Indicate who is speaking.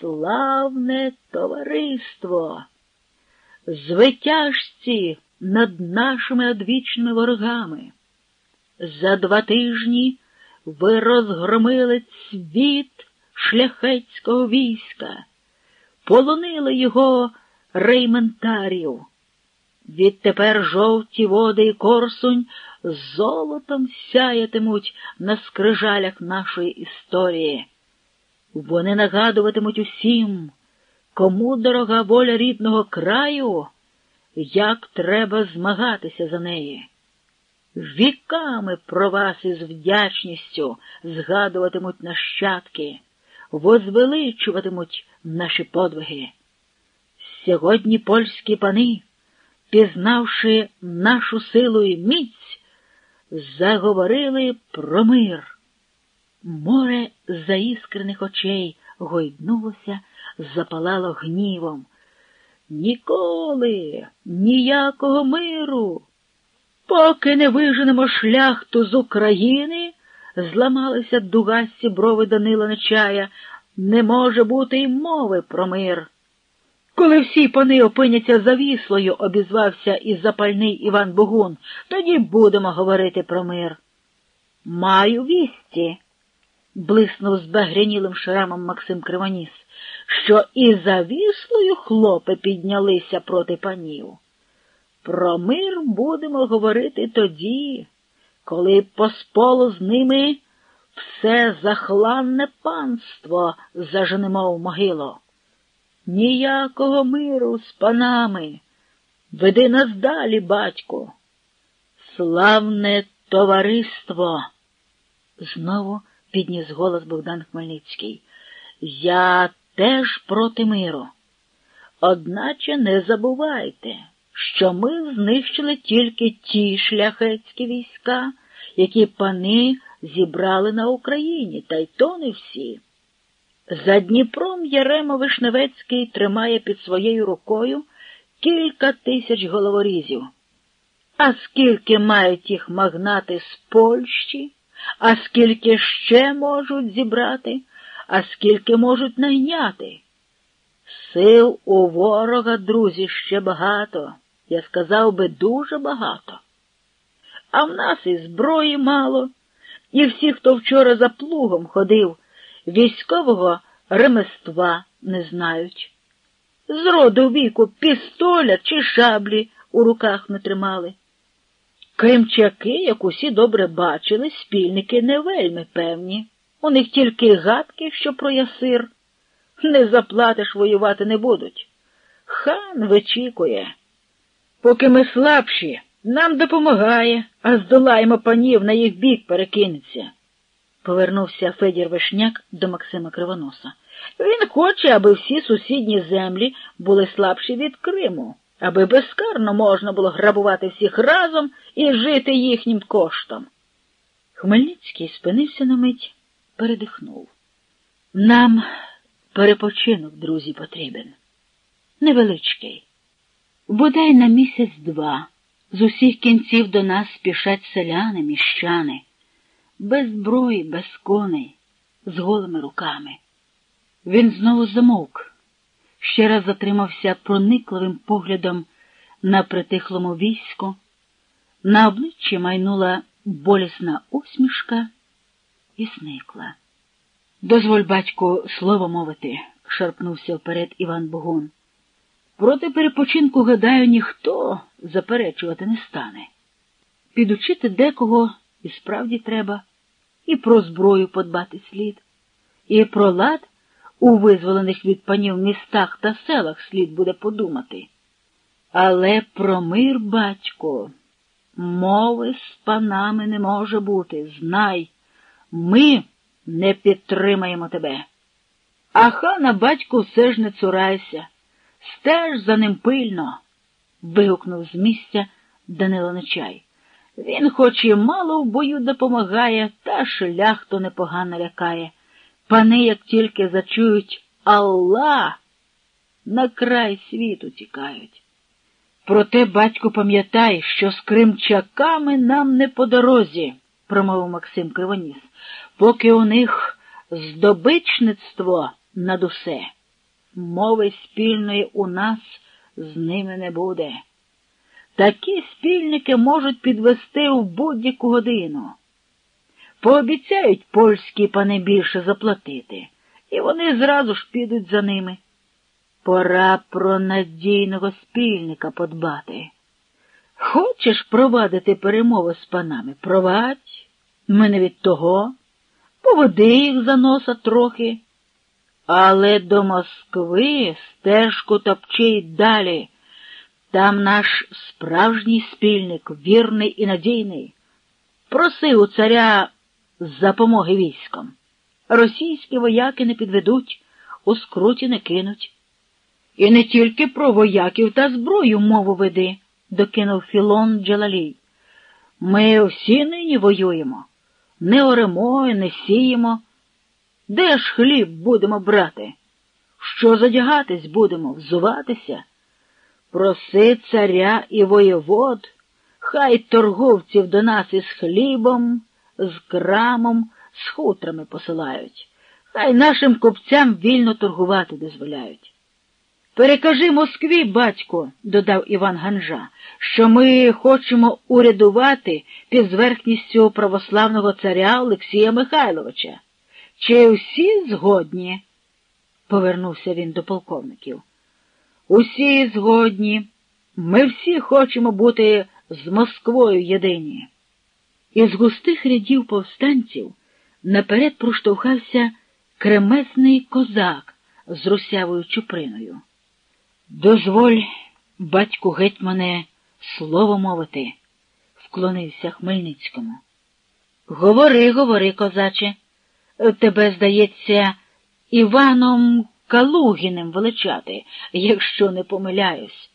Speaker 1: славне товариство, звитяжці над нашими одвічними ворогами. За два тижні ви розгромили цвіт шляхетського війська, полонили його рейментарів. Відтепер жовті води і корсунь золотом сяятимуть на скрижалях нашої історії. Вони нагадуватимуть усім, кому дорога воля рідного краю, як треба змагатися за неї. Віками про вас із вдячністю згадуватимуть нащадки, возвеличуватимуть наші подвиги. Сьогодні польські пани, пізнавши нашу силу і міць, заговорили про мир. Море заіскрених очей гойднулося, запалало гнівом. Ніколи, ніякого миру. Поки не виженемо шляхту з України, зламалися дугасті брови Данила Нечая, не може бути й мови про мир. Коли всі пани опиняться завіслою, обізвався і запальний Іван Богун, тоді будемо говорити про мир. Маю вісті блиснув збагрянілим шрамом Максим Кривоніс, що і завіслою хлопи піднялися проти панів. Про мир будемо говорити тоді, коли посполу з ними все захланне панство заженемо в могилу. Ніякого миру з панами. Веди нас далі, батько. Славне товариство. Знову підніс голос Богдан Хмельницький. Я теж проти миру. Одначе не забувайте, що ми знищили тільки ті шляхетські війська, які пани зібрали на Україні, та й то не всі. За Дніпром Яремо Вишневецький тримає під своєю рукою кілька тисяч головорізів. А скільки мають їх магнати з Польщі? А скільки ще можуть зібрати, а скільки можуть найняти? Сил у ворога, друзі, ще багато, я сказав би, дуже багато. А в нас і зброї мало, і всі, хто вчора за плугом ходив, військового ремества не знають. З роду віку пістоля чи шаблі у руках не тримали. Кримчаки, як усі добре бачили, спільники не вельми певні. У них тільки гадки, що про ясир. Не заплатиш воювати не будуть. Хан вичікує. Поки ми слабші, нам допомагає, а здолаємо панів на їх бік перекинеться. Повернувся Федір Вишняк до Максима Кривоноса. Він хоче, аби всі сусідні землі були слабші від Криму аби безкарно можна було грабувати всіх разом і жити їхнім коштом. Хмельницький спинився на мить, передихнув. Нам перепочинок, друзі, потрібен. Невеличкий. Бодай на місяць-два з усіх кінців до нас спішать селяни, міщани, без зброї, без коней, з голими руками. Він знову замовк ще раз затримався проникливим поглядом на притихлому війську, на обличчі майнула болісна усмішка і зникла. Дозволь, батьку, слово мовити, шарпнувся вперед Іван Богун. Проти перепочинку, гадаю, ніхто заперечувати не стане. Підучити декого і справді треба, і про зброю подбати слід, і про лад у визволених від панів містах та селах слід буде подумати. Але про мир, батько, мови з панами не може бути. Знай, ми не підтримаємо тебе. А хана, батько, все ж не цурайся, стеж за ним пильно. вигукнув з місця Данило Нечай. Він хоч і мало в бою допомагає, та шляхто непогано лякає. Пани, як тільки зачують Аллах, на край світу тікають. Проте, батько, пам'ятай, що з кримчаками нам не по дорозі, промовив Максим Кривоніс, поки у них здобичництво над усе. мови спільної у нас з ними не буде. Такі спільники можуть підвести в будь-яку годину. Пообіцяють польські пани більше заплатити, і вони зразу ж підуть за ними. Пора про надійного спільника подбати. Хочеш провадити перемови з панами? Провадь. Ми не від того. Поводи їх за носа трохи. Але до Москви стежку топчи далі. Там наш справжній спільник, вірний і надійний. Проси у царя запомоги військом. Російські вояки не підведуть, у скруті не кинуть. І не тільки про вояків та зброю мову веди, докинув Філон Джалалій. Ми всі нині воюємо, не оремо, не сіємо. Де ж хліб будемо брати? Що задягатись будемо, взуватися? Проси царя і воєвод, хай торговців до нас із хлібом, з крамом, з хутрами посилають, хай нашим купцям вільно торгувати дозволяють. Перекажи Москві, батько, додав Іван Ганжа, що ми хочемо урядувати під зверхністю православного царя Олексія Михайловича. Чи всі згодні? повернувся він до полковників. Усі згодні. Ми всі хочемо бути з Москвою єдині. Із густих рядів повстанців наперед проштовхався кремесний козак з русявою чуприною. Дозволь, батьку гетьмане, слово мовити, вклонився Хмельницькому. Говори, говори, козаче. Тебе, здається, Іваном Калугіним величати, якщо не помиляюсь.